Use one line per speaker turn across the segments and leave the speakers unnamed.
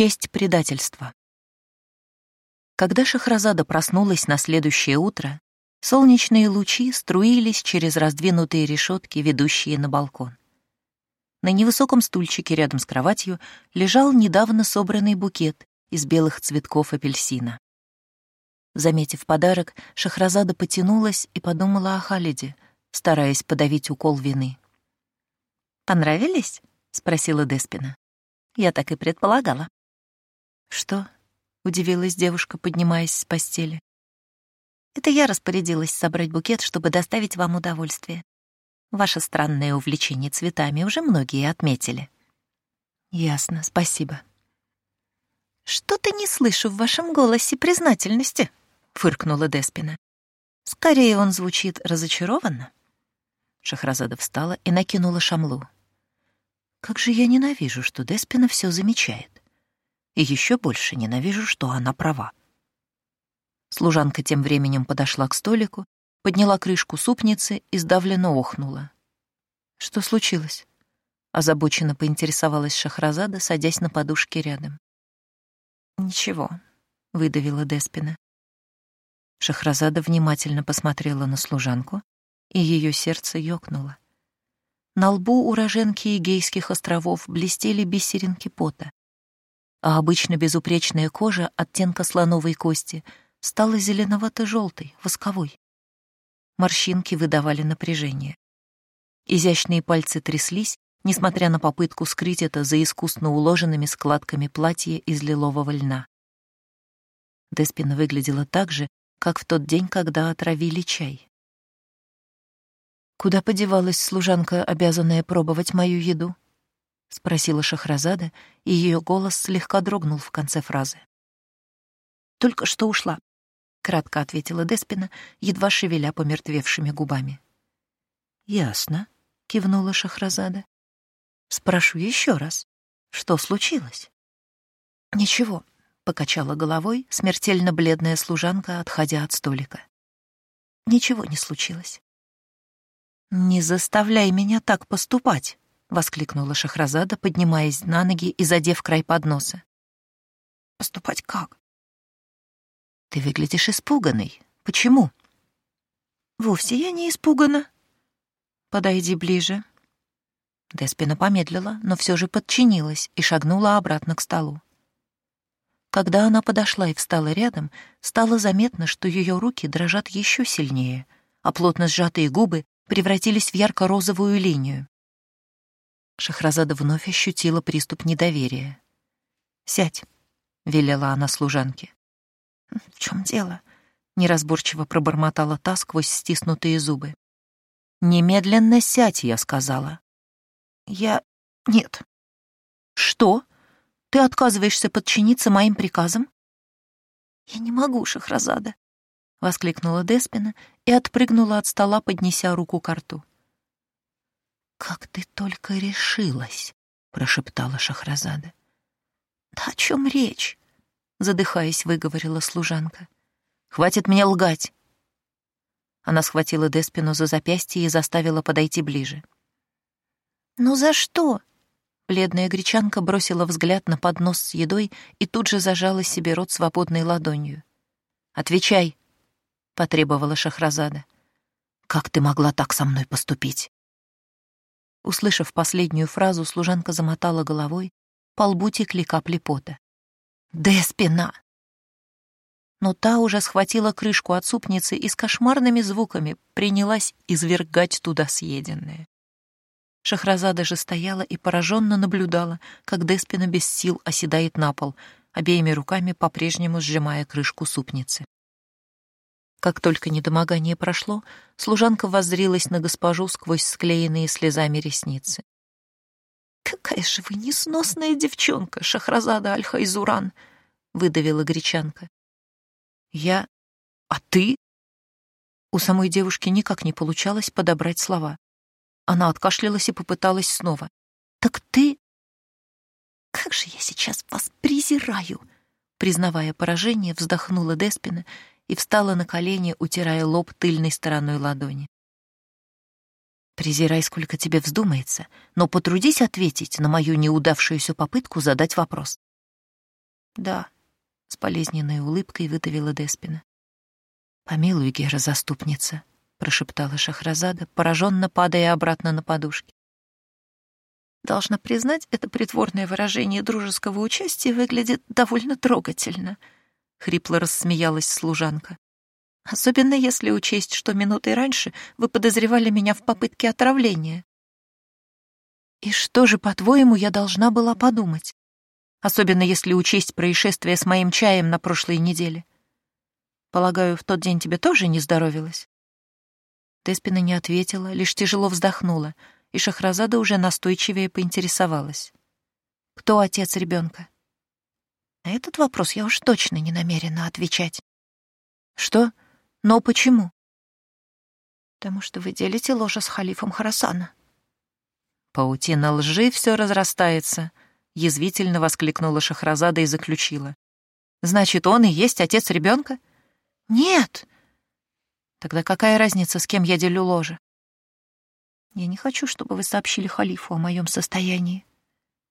Честь предательства. Когда Шахразада проснулась на следующее утро, солнечные лучи струились через раздвинутые решетки, ведущие на балкон. На невысоком стульчике рядом с кроватью лежал недавно собранный букет из белых цветков апельсина. Заметив подарок, Шахразада потянулась и подумала о Халиде, стараясь подавить укол вины.
«Понравились?» — спросила Деспина. «Я так и предполагала».
«Что?» — удивилась девушка, поднимаясь с постели.
«Это я распорядилась собрать букет, чтобы доставить вам удовольствие. Ваше странное увлечение цветами уже многие отметили».
«Ясно, спасибо».
«Что-то не слышу в вашем голосе признательности», — фыркнула Деспина. «Скорее он звучит разочарованно».
Шахразада встала и накинула шамлу. «Как же я ненавижу, что Деспина все замечает и еще больше ненавижу, что она права. Служанка тем временем подошла к столику, подняла крышку супницы и сдавленно охнула. «Что случилось?» — озабоченно поинтересовалась Шахразада, садясь на подушке рядом.
«Ничего», — выдавила Деспина.
Шахразада внимательно посмотрела на служанку, и ее сердце ёкнуло. На лбу уроженки Егейских островов блестели бисеринки пота а обычно безупречная кожа оттенка слоновой кости стала зеленовато-желтой, восковой. Морщинки выдавали напряжение. Изящные пальцы тряслись, несмотря на попытку скрыть это за искусно уложенными складками платья из лилового льна. Деспина выглядела так же, как в тот день, когда отравили чай. Куда подевалась служанка, обязанная пробовать мою еду? — спросила Шахразада, и ее голос слегка дрогнул в конце фразы.
«Только что ушла», — кратко ответила Деспина, едва шевеля помертвевшими губами.
«Ясно», — кивнула Шахразада. «Спрошу еще раз, что случилось?»
«Ничего», — покачала головой смертельно бледная служанка, отходя от столика. «Ничего не случилось».
«Не заставляй меня так поступать», — воскликнула Шахразада, поднимаясь на ноги и задев край подноса.
«Поступать как?»
«Ты выглядишь испуганной. Почему?»
«Вовсе я не испугана».
«Подойди ближе». Деспина помедлила, но все же подчинилась и шагнула обратно к столу. Когда она подошла и встала рядом, стало заметно, что ее руки дрожат еще сильнее, а плотно сжатые губы превратились в ярко-розовую линию. Шахразада вновь ощутила приступ недоверия. «Сядь», — велела она служанке.
«В чем дело?»
— неразборчиво пробормотала та сквозь стиснутые зубы. «Немедленно сядь», — я сказала.
«Я... нет».
«Что? Ты отказываешься подчиниться моим приказам?»
«Я не могу, Шахразада», — воскликнула Деспина и отпрыгнула от стола, поднеся руку к рту.
«Как ты только решилась!» — прошептала Шахразада.
«Да о чем речь?» — задыхаясь, выговорила служанка.
«Хватит мне лгать!» Она схватила Деспину за запястье и заставила подойти ближе.
«Ну за что?»
Бледная гречанка бросила взгляд на поднос с едой и тут же зажала себе рот свободной ладонью. «Отвечай!» — потребовала Шахразада. «Как ты могла так со мной поступить?» Услышав последнюю фразу, служанка замотала головой, по лбу текли капли пота.
«Деспина!»
Но та уже схватила крышку от супницы и с кошмарными звуками принялась извергать туда съеденное. Шахразада же стояла и пораженно наблюдала, как Деспина без сил оседает на пол, обеими руками по-прежнему сжимая крышку супницы. Как только недомогание прошло, служанка воззрилась на госпожу сквозь склеенные слезами ресницы.
«Какая же вы несносная девчонка, Шахразада Аль-Хайзуран!» — выдавила гречанка.
«Я... А ты?» У самой девушки никак не получалось подобрать слова. Она откашлялась и попыталась снова. «Так ты...»
«Как же я сейчас вас презираю!»
Признавая поражение, вздохнула Деспина и встала на колени, утирая лоб тыльной стороной ладони. «Презирай, сколько тебе вздумается, но потрудись ответить на мою неудавшуюся попытку задать вопрос». Да, с болезненной улыбкой выдавила Деспина. Помилуй, Гера, заступница, прошептала Шахразада, пораженно падая обратно на подушки. Должна признать, это притворное выражение дружеского участия выглядит довольно трогательно, хрипло рассмеялась служанка. Особенно если учесть, что минутой раньше вы подозревали меня в попытке отравления. И что же, по-твоему, я должна была подумать? Особенно если учесть происшествие с моим чаем на прошлой неделе. Полагаю, в тот день тебе тоже не здоровилось? Теспина не ответила, лишь тяжело вздохнула, и Шахразада уже настойчивее поинтересовалась. Кто отец ребенка? На этот вопрос я уж точно не намерена отвечать. Что? Но почему? Потому что вы делите ложа с халифом Харасана. Паутина лжи все разрастается, язвительно воскликнула Шахразада и заключила. Значит, он и есть отец ребенка? Нет. Тогда какая разница, с кем я делю ложе? Я не хочу, чтобы вы сообщили халифу о моем состоянии,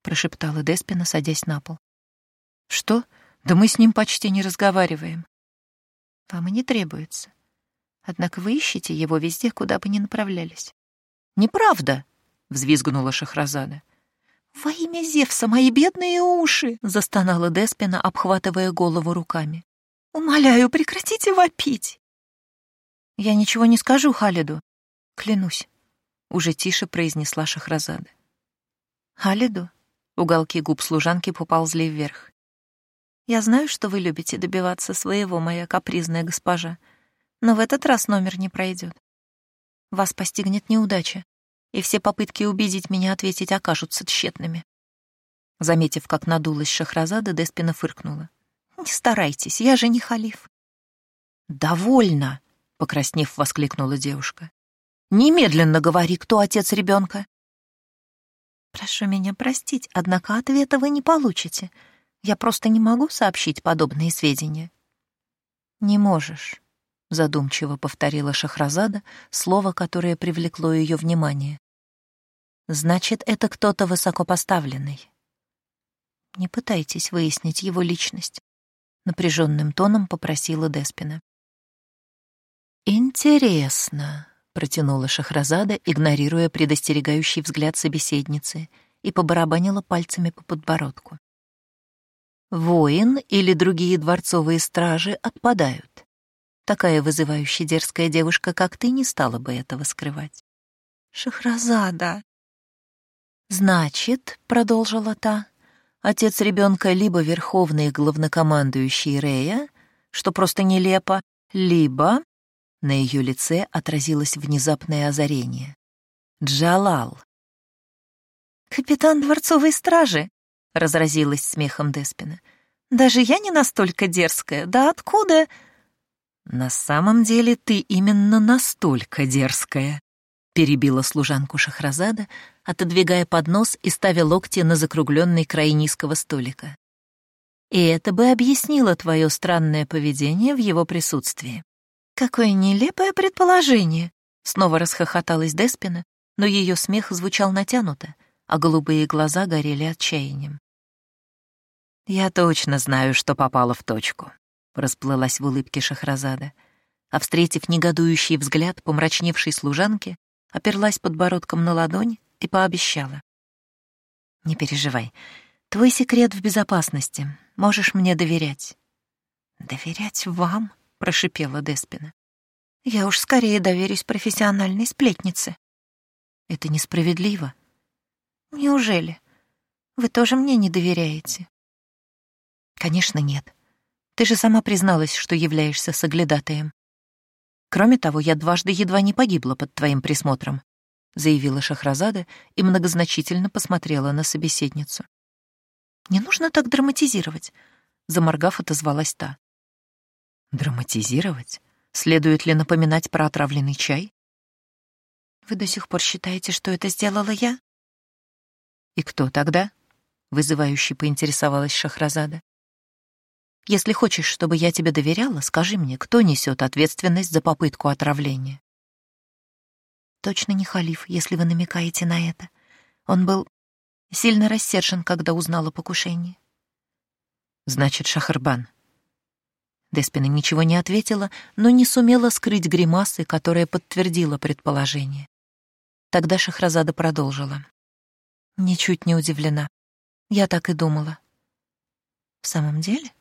прошептала Деспина, садясь на пол. Что? Да мы с ним почти не разговариваем. Вам и не требуется. Однако вы ищете его везде, куда бы ни направлялись. Неправда, — взвизгнула Шахразада. «Во имя Зевса, мои бедные уши!» — застонала Деспина, обхватывая голову руками. «Умоляю, прекратите вопить!» «Я ничего не скажу Халиду, клянусь», — уже тише произнесла Шахразада. «Халиду?» — уголки губ служанки поползли вверх. «Я знаю, что вы любите добиваться своего, моя капризная госпожа, но в этот раз номер не пройдет. Вас постигнет неудача, и все попытки убедить меня ответить окажутся тщетными. Заметив, как надулась Шахразада, Деспина фыркнула. «Не старайтесь, я же не халиф». «Довольно!» — покраснев, воскликнула девушка. «Немедленно говори, кто отец ребенка. «Прошу меня простить, однако ответа вы не получите. Я просто не могу сообщить подобные сведения». «Не можешь», — задумчиво повторила Шахразада, слово, которое привлекло ее внимание. «Значит, это кто-то высокопоставленный». «Не пытайтесь выяснить его личность», — напряженным тоном попросила Деспина. «Интересно», — протянула Шахразада, игнорируя предостерегающий взгляд собеседницы, и побарабанила пальцами по подбородку. «Воин или другие дворцовые стражи отпадают. Такая вызывающая дерзкая девушка, как ты, не стала бы этого скрывать. «Шахразада!» «Значит, — продолжила та, — отец ребенка либо верховный главнокомандующий Рея, что просто нелепо, либо...» На ее лице отразилось внезапное озарение. «Джалал!» «Капитан дворцовой стражи!» — разразилась смехом Деспина. «Даже я не настолько дерзкая. Да откуда...» «На самом деле ты именно настолько дерзкая», — перебила служанку Шахразада, отодвигая поднос и ставя локти на закругленный край низкого столика. «И это бы объяснило твое странное поведение в его присутствии». «Какое нелепое предположение!» — снова расхохоталась Деспина, но ее смех звучал натянуто, а голубые глаза горели отчаянием. «Я точно знаю, что попала в точку расплылась в улыбке Шахразада, а, встретив негодующий взгляд помрачневшей служанки, оперлась подбородком на ладонь и пообещала. «Не переживай, твой секрет в безопасности, можешь мне доверять». «Доверять вам?» — прошипела Деспина. «Я уж скорее доверюсь профессиональной сплетнице». «Это несправедливо». «Неужели? Вы тоже мне не доверяете?» «Конечно, нет. Ты же сама призналась, что являешься соглядатаем. Кроме того, я дважды едва не погибла под твоим присмотром, заявила Шахразада и многозначительно посмотрела на собеседницу. Не нужно так драматизировать, заморгав, отозвалась та. Драматизировать? Следует ли напоминать про отравленный чай? Вы до сих пор считаете, что это сделала я? И кто тогда? вызывающе поинтересовалась Шахразада. Если хочешь, чтобы я тебе доверяла, скажи мне, кто несет ответственность за попытку отравления. Точно не халиф, если вы намекаете на это. Он был сильно рассержен, когда узнал о покушении. Значит, Шахарбан. Деспина ничего не ответила, но не сумела скрыть гримасы, которая подтвердила предположение. Тогда Шахразада продолжила. Ничуть не удивлена. Я так и думала. В самом деле?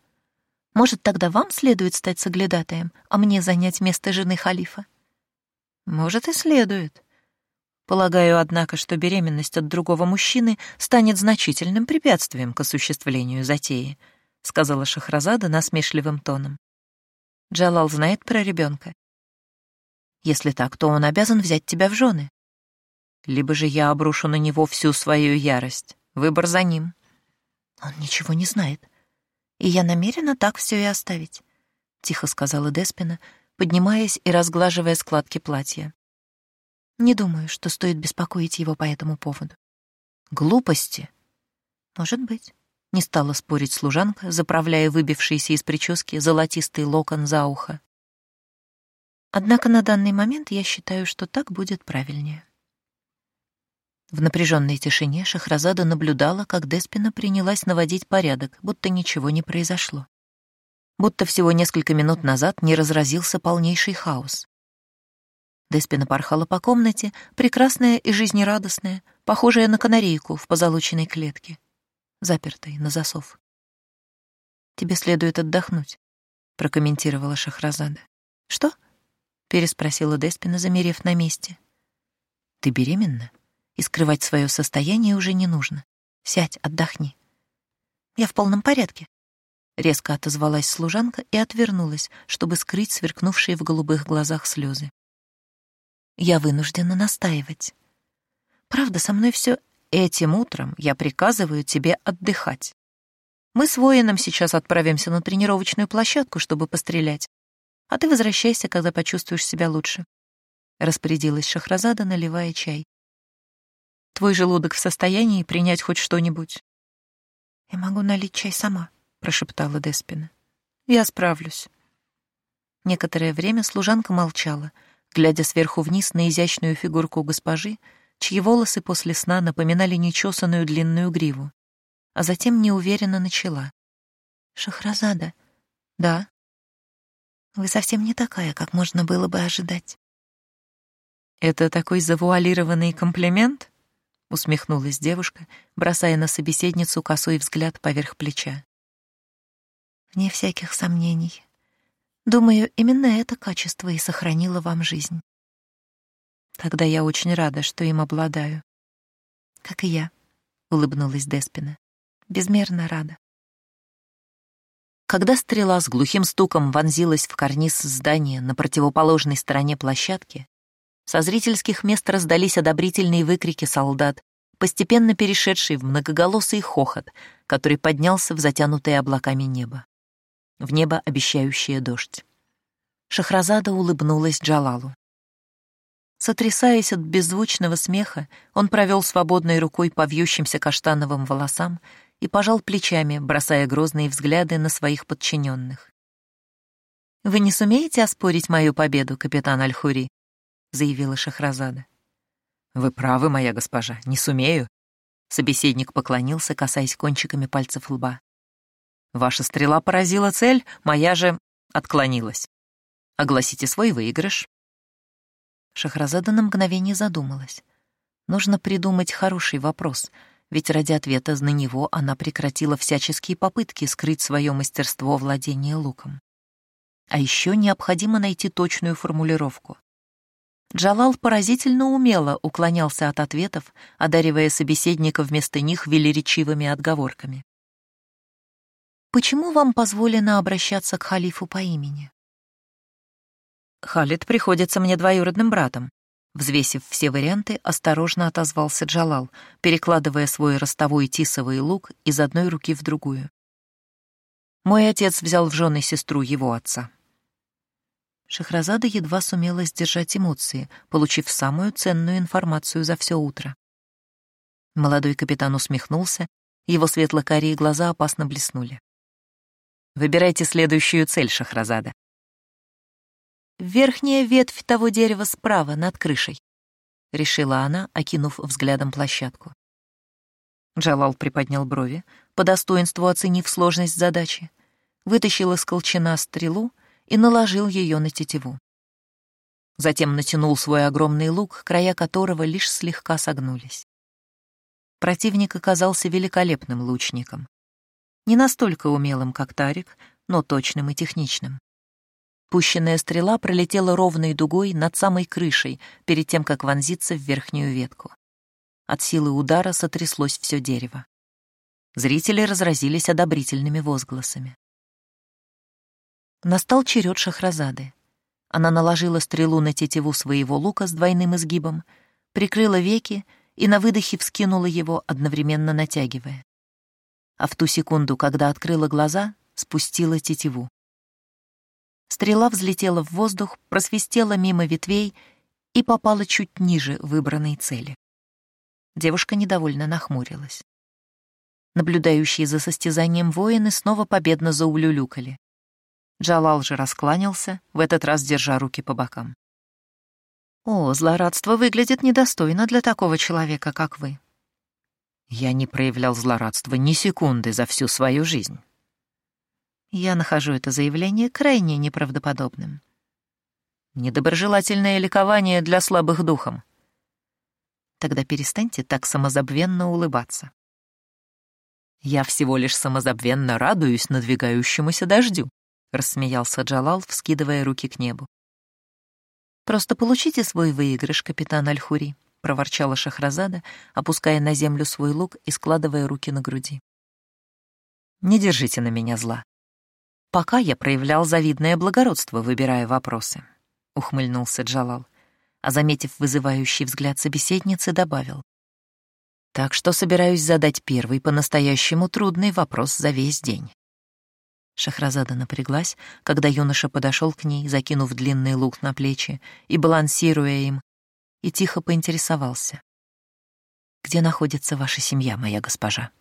Может, тогда вам следует стать соглядатаем, а мне занять место жены халифа? Может, и следует. Полагаю, однако, что беременность от другого мужчины станет значительным препятствием к осуществлению затеи, сказала Шахразада насмешливым тоном. Джалал знает про ребенка. Если так, то он обязан взять тебя в жены. Либо же я обрушу на него всю свою ярость. Выбор за ним. Он ничего не знает. И я намерена так все и оставить, тихо сказала Деспина, поднимаясь и разглаживая складки платья. Не думаю, что стоит беспокоить его по этому поводу. Глупости. Может быть. Не стала спорить служанка, заправляя выбившийся из прически золотистый локон за ухо. Однако на данный момент я считаю, что так будет правильнее. В напряженной тишине Шахразада наблюдала, как Деспина принялась наводить порядок, будто ничего не произошло. Будто всего несколько минут назад не разразился полнейший хаос. Деспина порхала по комнате, прекрасная и жизнерадостная, похожая на канарейку в позолоченной клетке, запертой на засов. «Тебе следует отдохнуть», — прокомментировала Шахразада. «Что?» — переспросила Деспина, замерев на месте. «Ты беременна, и скрывать свое состояние уже не нужно. Сядь, отдохни». «Я в полном порядке», — резко отозвалась служанка и отвернулась, чтобы скрыть сверкнувшие в голубых глазах слезы. Я вынуждена настаивать. Правда, со мной все этим утром я приказываю тебе отдыхать. Мы с воином сейчас отправимся на тренировочную площадку, чтобы пострелять. А ты возвращайся, когда почувствуешь себя лучше. Распорядилась Шахразада, наливая чай. Твой желудок в состоянии принять хоть что-нибудь. Я могу налить чай сама, прошептала Деспина. Я справлюсь. Некоторое время служанка молчала — глядя сверху вниз на изящную фигурку госпожи, чьи волосы после сна напоминали нечесанную длинную гриву, а затем неуверенно начала. «Шахразада?» «Да». «Вы совсем не такая, как можно было бы ожидать». «Это такой завуалированный комплимент?» — усмехнулась девушка, бросая на собеседницу косой взгляд поверх плеча. «Вне всяких сомнений», Думаю, именно это качество и сохранило вам жизнь. Тогда я очень рада, что им обладаю. Как и я, улыбнулась Деспина. Безмерно рада. Когда стрела с глухим стуком вонзилась в карниз здания на противоположной стороне площадки, со зрительских мест раздались одобрительные выкрики солдат, постепенно перешедшие в многоголосый хохот, который поднялся в затянутое облаками небо в небо обещающее дождь. Шахразада улыбнулась Джалалу. Сотрясаясь от беззвучного смеха, он провел свободной рукой по вьющимся каштановым волосам и пожал плечами, бросая грозные взгляды на своих подчиненных. «Вы не сумеете оспорить мою победу, капитан Аль-Хури?» — заявила Шахразада. «Вы правы, моя госпожа, не сумею». Собеседник поклонился, касаясь кончиками пальцев лба. Ваша стрела поразила цель, моя же отклонилась. Огласите свой выигрыш. Шахразада на мгновение задумалась. Нужно придумать хороший вопрос, ведь ради ответа на него она прекратила всяческие попытки скрыть свое мастерство владения луком. А еще необходимо найти точную формулировку. Джалал поразительно умело уклонялся от ответов, одаривая собеседника вместо них велеречивыми отговорками. Почему вам позволено обращаться к халифу по имени? Халид приходится мне двоюродным братом. Взвесив все варианты, осторожно отозвался Джалал, перекладывая свой ростовой тисовый лук из одной руки в другую. Мой отец взял в жены сестру его отца. Шахразада едва сумела сдержать эмоции, получив самую ценную информацию за все утро. Молодой капитан усмехнулся, его светло-карие глаза опасно блеснули. Выбирайте следующую цель, Шахразада. «Верхняя ветвь того дерева справа, над крышей», — решила она, окинув взглядом площадку. Джалал приподнял брови, по достоинству оценив сложность задачи, вытащил из колчана стрелу и наложил ее на тетиву. Затем натянул свой огромный лук, края которого лишь слегка согнулись. Противник оказался великолепным лучником. Не настолько умелым, как Тарик, но точным и техничным. Пущенная стрела пролетела ровной дугой над самой крышей, перед тем, как вонзиться в верхнюю ветку. От силы удара сотряслось все дерево. Зрители разразились одобрительными возгласами. Настал черед Шахразады. Она наложила стрелу на тетиву своего лука с двойным изгибом, прикрыла веки и на выдохе вскинула его, одновременно натягивая. А в ту секунду, когда открыла глаза, спустила тетиву. Стрела взлетела в воздух, просвистела мимо ветвей и попала чуть ниже выбранной цели. Девушка недовольно нахмурилась. Наблюдающие за состязанием воины снова победно заулюлюкали. Джалал же раскланялся, в этот раз держа руки по бокам. «О, злорадство выглядит недостойно для такого человека, как вы». Я не проявлял злорадства ни секунды за всю свою жизнь. Я нахожу это заявление крайне неправдоподобным. Недоброжелательное ликование для слабых духом. Тогда перестаньте так самозабвенно улыбаться. Я всего лишь самозабвенно радуюсь надвигающемуся дождю, рассмеялся Джалал, вскидывая руки к небу. Просто получите свой выигрыш, капитан Альхури, проворчала Шахразада, опуская на землю свой лук и складывая руки на груди. Не держите на меня зла. Пока я проявлял завидное благородство, выбирая вопросы, ухмыльнулся Джалал а, заметив вызывающий взгляд собеседницы, добавил. «Так что собираюсь задать первый по-настоящему трудный вопрос за весь день». Шахразада напряглась, когда юноша подошел к ней, закинув длинный лук на плечи и балансируя им, и тихо поинтересовался. «Где находится ваша семья, моя госпожа?»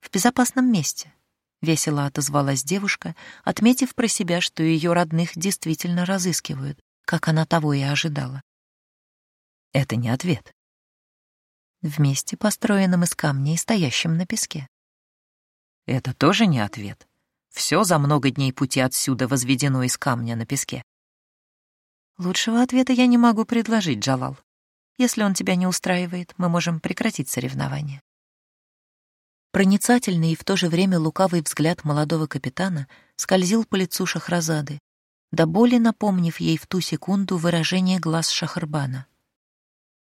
«В безопасном месте», — весело отозвалась девушка, отметив про себя, что ее родных действительно разыскивают, как она того и ожидала. Это не ответ. Вместе построенном из камня и стоящем на песке. Это тоже не ответ. Все за много дней пути отсюда возведено из камня на песке. Лучшего ответа я не могу предложить, Джалал. Если он тебя не устраивает, мы можем прекратить соревнование. Проницательный и в то же время лукавый взгляд молодого капитана скользил по лицу Шахразады, до боли напомнив ей в ту секунду выражение глаз Шахарбана.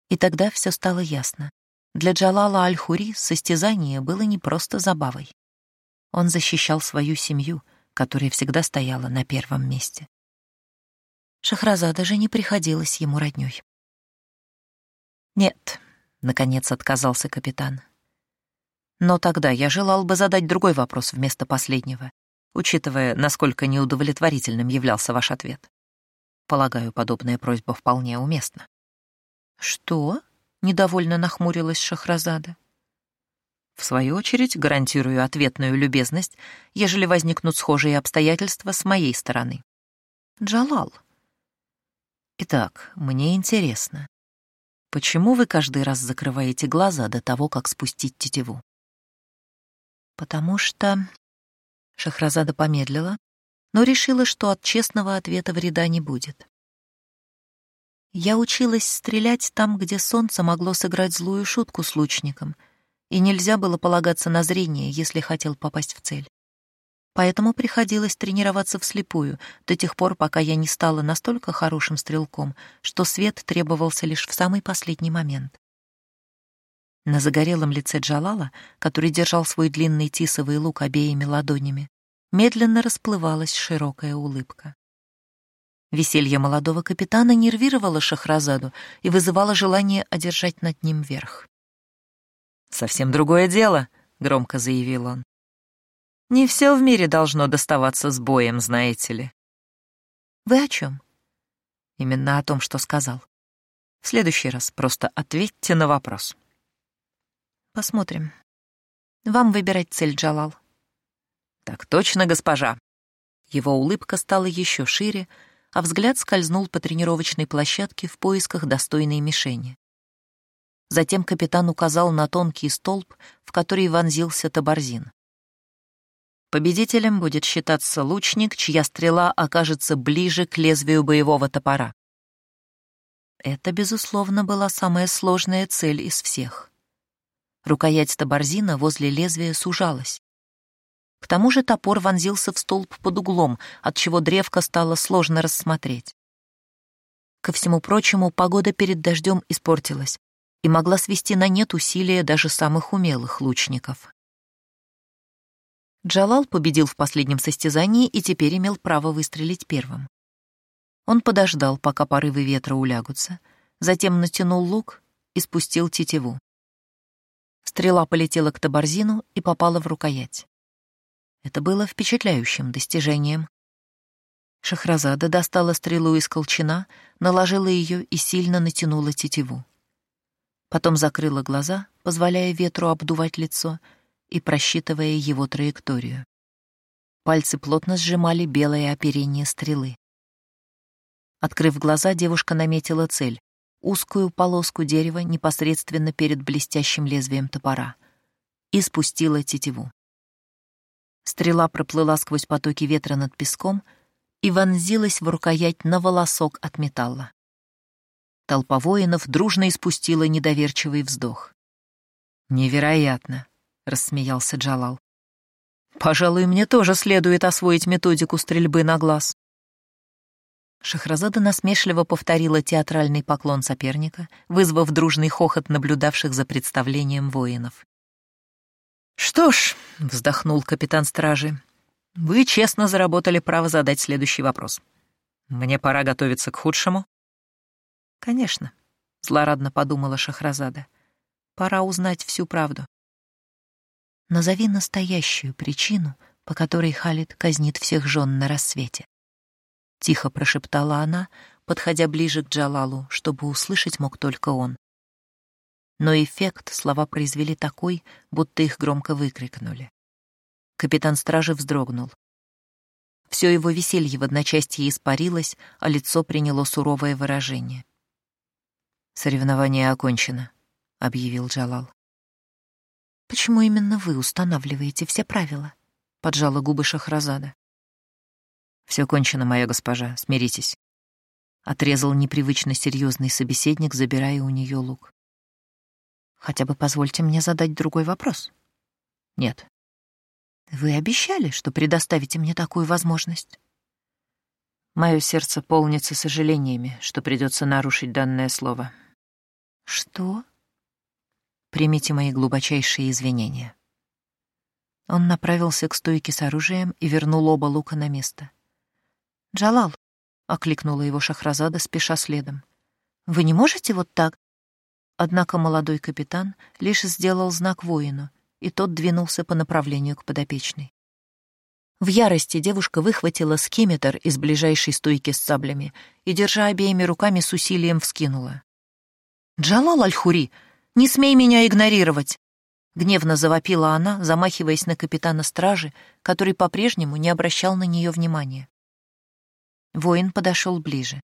И тогда все стало ясно. Для Джалала Аль-Хури состязание было не просто забавой. Он защищал свою семью, которая всегда стояла на первом месте. Шахраза даже не приходилось ему роднёй. «Нет», — наконец отказался капитан. «Но тогда я желал бы задать другой вопрос вместо последнего учитывая, насколько неудовлетворительным являлся ваш ответ. Полагаю, подобная просьба вполне уместна. «Что?» — недовольно нахмурилась Шахразада. В свою очередь, гарантирую ответную любезность, ежели возникнут схожие обстоятельства с моей стороны. Джалал. Итак, мне интересно, почему вы каждый раз закрываете глаза до того, как спустить тетиву? Потому что Шахразада помедлила, но решила, что от честного ответа вреда не будет. Я училась стрелять там, где солнце могло сыграть злую шутку с лучником, и нельзя было полагаться на зрение, если хотел попасть в цель. Поэтому приходилось тренироваться вслепую до тех пор, пока я не стала настолько хорошим стрелком, что свет требовался лишь в самый последний момент. На загорелом лице Джалала, который держал свой длинный тисовый лук обеими ладонями, медленно расплывалась широкая улыбка. Веселье молодого капитана нервировало Шахразаду и вызывало желание одержать над ним верх. «Совсем другое дело», — громко заявил он. «Не все в мире должно доставаться с боем, знаете ли». «Вы о чем?» «Именно о том, что сказал. В следующий раз просто ответьте на вопрос». Посмотрим. Вам выбирать цель, Джалал. Так точно, госпожа. Его улыбка стала еще шире, а взгляд скользнул по тренировочной площадке в поисках достойной мишени. Затем капитан указал на тонкий столб, в который вонзился таборзин. Победителем будет считаться лучник, чья стрела окажется ближе к лезвию боевого топора. Это, безусловно, была самая сложная цель из всех. Рукоять таборзина возле лезвия сужалась. К тому же топор вонзился в столб под углом, отчего древко стало сложно рассмотреть. Ко всему прочему, погода перед дождем испортилась и могла свести на нет усилия даже самых умелых лучников. Джалал победил в последнем состязании и теперь имел право выстрелить первым. Он подождал, пока порывы ветра улягутся, затем натянул лук и спустил тетиву. Стрела полетела к таборзину и попала в рукоять. Это было впечатляющим достижением. Шахразада достала стрелу из колчана, наложила ее и сильно натянула тетиву. Потом закрыла глаза, позволяя ветру обдувать лицо — и просчитывая его траекторию. Пальцы плотно сжимали белое оперение стрелы. Открыв глаза, девушка наметила цель — узкую полоску дерева непосредственно перед блестящим лезвием топора и спустила тетиву. Стрела проплыла сквозь потоки ветра над песком и вонзилась в рукоять на волосок от металла. Толпа воинов дружно испустила недоверчивый вздох. «Невероятно!» — рассмеялся Джалал. «Пожалуй, мне тоже следует освоить методику стрельбы на глаз». Шахразада насмешливо повторила театральный поклон соперника, вызвав дружный хохот наблюдавших за представлением воинов. «Что ж», — вздохнул капитан стражи, — «вы честно заработали право задать следующий вопрос. Мне пора готовиться к худшему?» «Конечно», — злорадно подумала Шахразада. «Пора узнать всю правду». Назови настоящую причину, по которой Халид казнит всех жен на рассвете. Тихо прошептала она, подходя ближе к Джалалу, чтобы услышать мог только он. Но эффект слова произвели такой, будто их громко выкрикнули. Капитан стражи вздрогнул. Все его веселье в одночасье испарилось, а лицо приняло суровое выражение. «Соревнование окончено», — объявил Джалал. «Почему именно вы устанавливаете все правила?» — поджала губы Шахразада. «Все кончено, моя госпожа, смиритесь», — отрезал непривычно серьезный собеседник, забирая у нее лук. «Хотя бы позвольте мне задать другой вопрос». «Нет». «Вы обещали, что предоставите мне такую возможность?» Мое сердце полнится сожалениями, что придется нарушить данное слово. «Что?» Примите мои глубочайшие извинения». Он направился к стойке с оружием и вернул оба лука на место. «Джалал», — окликнула его Шахразада, спеша следом, — «вы не можете вот так?» Однако молодой капитан лишь сделал знак воину, и тот двинулся по направлению к подопечной. В ярости девушка выхватила скиметр из ближайшей стойки с саблями и, держа обеими руками, с усилием вскинула. «Джалал Аль-Хури!» Не смей меня игнорировать!» Гневно завопила она, замахиваясь на капитана стражи, который по-прежнему не обращал на нее внимания. Воин подошел ближе.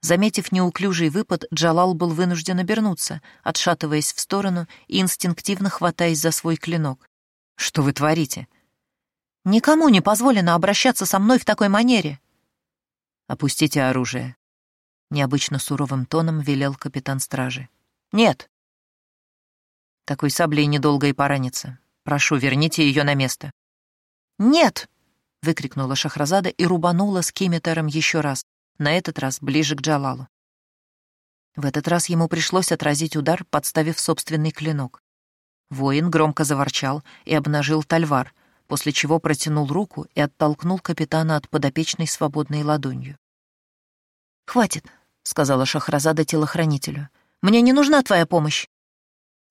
Заметив неуклюжий выпад, Джалал был вынужден обернуться, отшатываясь в сторону и инстинктивно хватаясь за свой клинок. «Что вы творите?» «Никому не позволено обращаться со мной в такой манере!» «Опустите оружие», — необычно суровым тоном велел капитан стражи. «Нет», такой саблей недолго и поранится. Прошу, верните ее на место». «Нет!» — выкрикнула Шахразада и рубанула скимитером еще раз, на этот раз ближе к Джалалу. В этот раз ему пришлось отразить удар, подставив собственный клинок. Воин громко заворчал и обнажил тальвар, после чего протянул руку и оттолкнул капитана от подопечной свободной ладонью. «Хватит», — сказала Шахразада телохранителю. «Мне не нужна твоя помощь.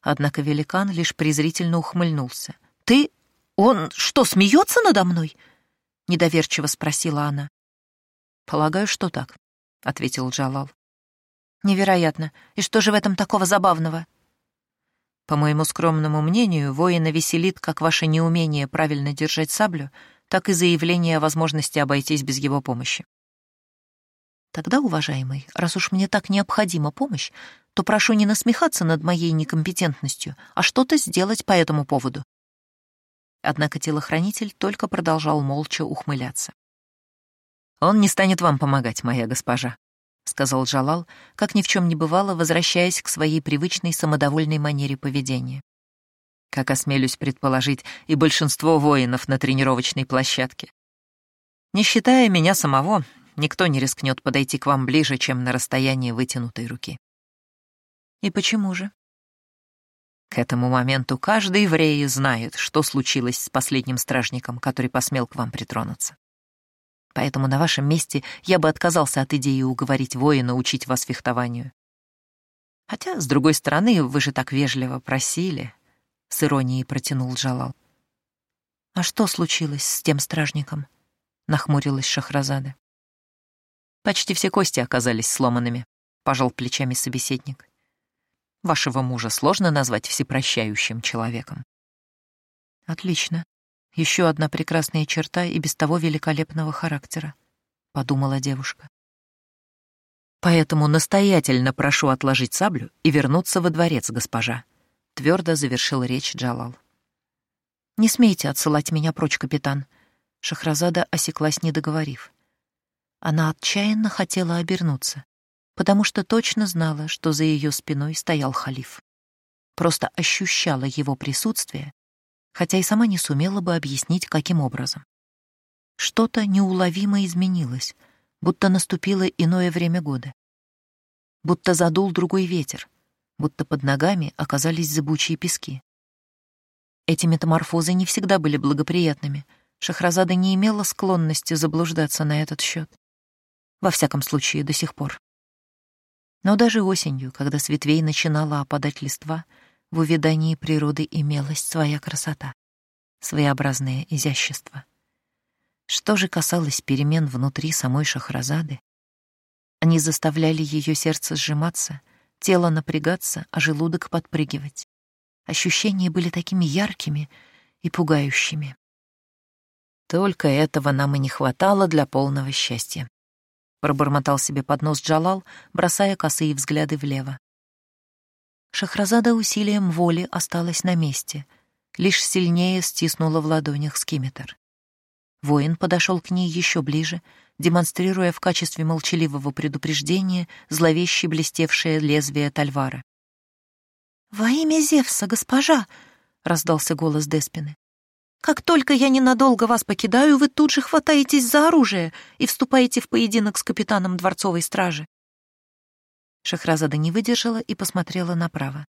Однако великан лишь презрительно ухмыльнулся. «Ты... Он что, смеется надо мной?» — недоверчиво спросила она. «Полагаю, что так», — ответил Джалал. «Невероятно. И что же в этом такого забавного?» «По моему скромному мнению, воина веселит как ваше неумение правильно держать саблю, так и заявление о возможности обойтись без его помощи». Тогда, уважаемый, раз уж мне так необходима помощь, то прошу не насмехаться над моей некомпетентностью, а что-то сделать по этому поводу. Однако телохранитель только продолжал молча ухмыляться. «Он не станет вам помогать, моя госпожа», — сказал Джалал, как ни в чем не бывало, возвращаясь к своей привычной самодовольной манере поведения. Как осмелюсь предположить, и большинство воинов на тренировочной площадке. Не считая меня самого, никто не рискнет подойти к вам ближе, чем на расстоянии вытянутой руки. И почему же? К этому моменту каждый еврей знает, что случилось с последним стражником, который посмел к вам притронуться. Поэтому на вашем месте я бы отказался от идеи уговорить воина учить вас фехтованию. Хотя, с другой стороны, вы же так вежливо просили, — с иронией протянул Джалал. «А что случилось с тем стражником?» — нахмурилась Шахразада. «Почти все кости оказались сломанными», — пожал плечами собеседник. «Вашего мужа сложно назвать всепрощающим человеком». «Отлично. Еще одна прекрасная черта и без того великолепного характера», — подумала девушка. «Поэтому настоятельно прошу отложить саблю и вернуться во дворец, госпожа», — твердо завершил речь Джалал. «Не смейте отсылать меня прочь, капитан», — Шахразада осеклась, не договорив. Она отчаянно хотела обернуться, потому что точно знала, что за ее спиной стоял халиф. Просто ощущала его присутствие хотя и сама не сумела бы объяснить, каким образом. Что-то неуловимо изменилось, будто наступило иное время года. Будто задул другой ветер, будто под ногами оказались зыбучие пески. Эти метаморфозы не всегда были благоприятными. Шахразада не имела склонности заблуждаться на этот счет. Во всяком случае, до сих пор. Но даже осенью, когда с ветвей начинала опадать листва, в увядании природы имелась своя красота, своеобразное изящество. Что же касалось перемен внутри самой Шахразады, они заставляли ее сердце сжиматься, тело напрягаться, а желудок подпрыгивать. Ощущения были такими яркими и пугающими. Только этого нам и не хватало для полного счастья. Пробормотал себе под нос Джалал, бросая косые взгляды влево. Шахразада усилием воли осталась на месте, лишь сильнее стиснула в ладонях скимитр. Воин подошел к ней еще ближе, демонстрируя в качестве молчаливого предупреждения зловеще блестевшее лезвие Тальвара. «Во имя Зевса, госпожа!» — раздался голос Деспины. «Как только я ненадолго вас покидаю, вы тут же хватаетесь за оружие и вступаете в поединок с капитаном дворцовой стражи. Шахразада не выдержала и посмотрела направо.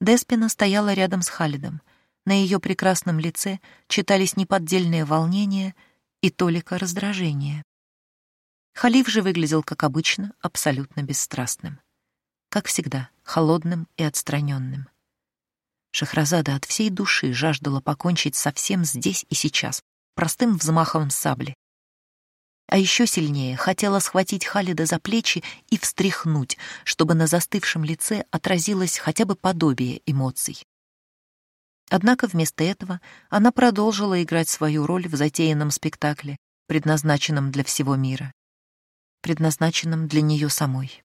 Деспина стояла рядом с Халидом. На ее прекрасном лице читались неподдельное волнение и толика раздражения. Халиф же выглядел, как обычно, абсолютно бесстрастным. Как всегда, холодным и отстраненным. Шахразада от всей души жаждала покончить со всем здесь и сейчас, простым взмахом сабли, а еще сильнее хотела схватить Халида за плечи и встряхнуть, чтобы на застывшем лице отразилось хотя бы подобие эмоций. Однако вместо этого она продолжила играть свою роль в затеянном спектакле, предназначенном для всего мира, предназначенном для нее самой.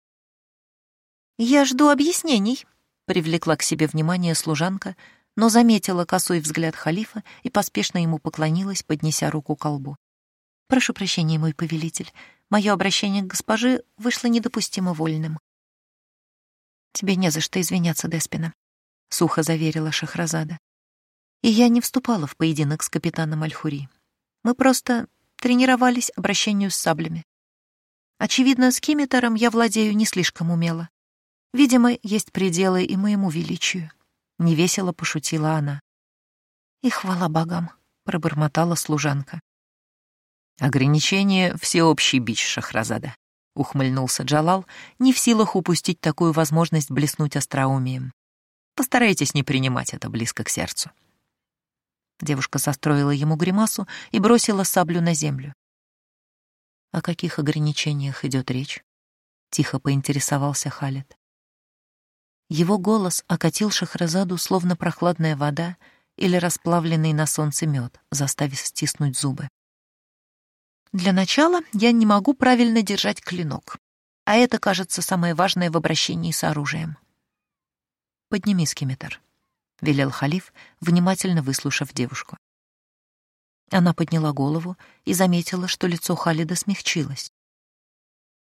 «Я жду объяснений», — привлекла к себе внимание служанка, но заметила косой взгляд халифа и поспешно ему поклонилась, поднеся руку к колбу. Прошу прощения, мой повелитель. Мое обращение к госпоже вышло недопустимо вольным. Тебе не за что извиняться, Деспина, — сухо заверила Шахразада. И я не вступала в поединок с капитаном Альхури. Мы просто тренировались обращению с саблями. Очевидно, с кимитером я владею не слишком умело. Видимо, есть пределы и моему величию. Невесело пошутила она. И хвала богам, пробормотала служанка.
«Ограничение — всеобщий бич Шахразада», — ухмыльнулся Джалал, не в силах упустить такую возможность блеснуть остроумием. «Постарайтесь не принимать это близко к сердцу». Девушка состроила ему гримасу и бросила саблю на землю.
«О каких ограничениях идет речь?» — тихо поинтересовался Халид. Его голос окатил Шахразаду, словно прохладная вода или расплавленный на солнце мед, заставив стиснуть зубы. Для начала я не могу правильно держать клинок, а это, кажется, самое важное в обращении с оружием.
«Подними скиметр», — велел халиф, внимательно выслушав девушку. Она подняла голову и заметила, что лицо Халида смягчилось.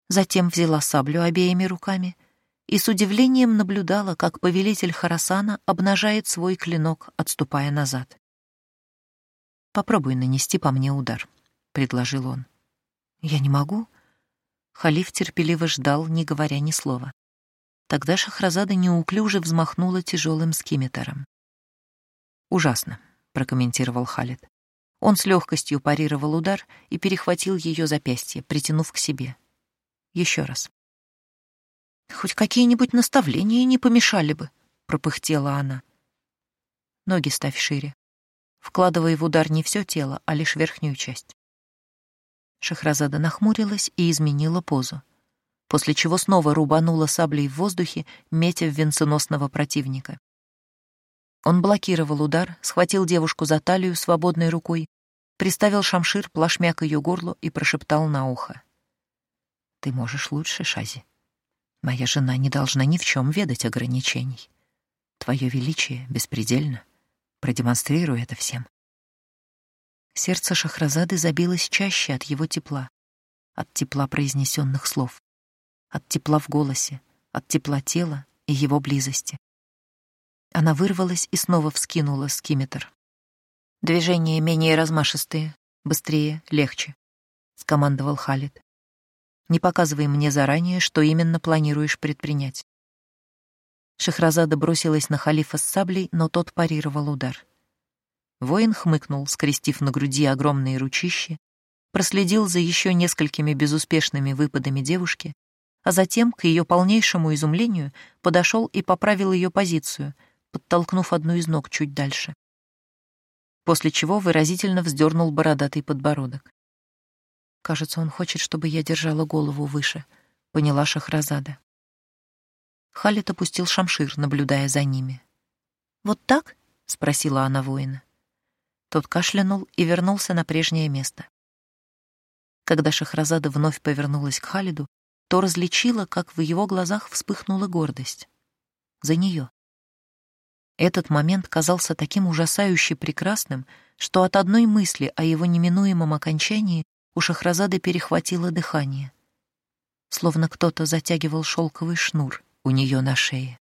Затем взяла саблю обеими руками и с удивлением наблюдала, как повелитель Харасана обнажает свой клинок, отступая назад. «Попробуй нанести по мне удар», — предложил он. «Я не могу». Халиф терпеливо ждал, не говоря ни слова. Тогда Шахразада неуклюже взмахнула тяжелым скимитером. «Ужасно», — прокомментировал Халид. Он с легкостью парировал удар и перехватил ее запястье, притянув к себе. Еще раз.
«Хоть какие-нибудь наставления не помешали бы», — пропыхтела она.
«Ноги ставь шире. Вкладывай в удар не все тело, а лишь верхнюю часть». Шахразада нахмурилась и изменила позу, после чего снова рубанула саблей в воздухе, метя в венценосного противника. Он блокировал удар, схватил девушку за талию свободной рукой, приставил шамшир плашмя к ее горлу и прошептал на ухо. «Ты можешь лучше, Шази. Моя жена не должна ни в чем ведать ограничений. Твое величие беспредельно. Продемонстрируй это всем». Сердце Шахразады забилось чаще от его тепла, от тепла произнесенных слов, от тепла в голосе, от тепла тела и его близости. Она вырвалась и снова вскинула скиметр. «Движения менее размашистые, быстрее, легче», — скомандовал Халид. «Не показывай мне заранее, что именно планируешь предпринять». Шахразада бросилась на халифа с саблей, но тот парировал удар. Воин хмыкнул, скрестив на груди огромные ручищи, проследил за еще несколькими безуспешными выпадами девушки, а затем, к ее полнейшему изумлению, подошел и поправил ее позицию — подтолкнув одну из ног чуть дальше. После чего выразительно вздернул бородатый подбородок. «Кажется, он хочет, чтобы я держала голову выше», — поняла Шахразада. Халит опустил шамшир, наблюдая за ними. «Вот так?» — спросила она воина. Тот кашлянул и вернулся на прежнее место. Когда Шахразада вновь повернулась к Халиду, то различила, как в его глазах вспыхнула гордость. За нее. Этот момент казался таким ужасающе прекрасным, что от одной мысли о его неминуемом окончании у Шахразады перехватило дыхание. Словно кто-то затягивал шелковый шнур у нее на шее.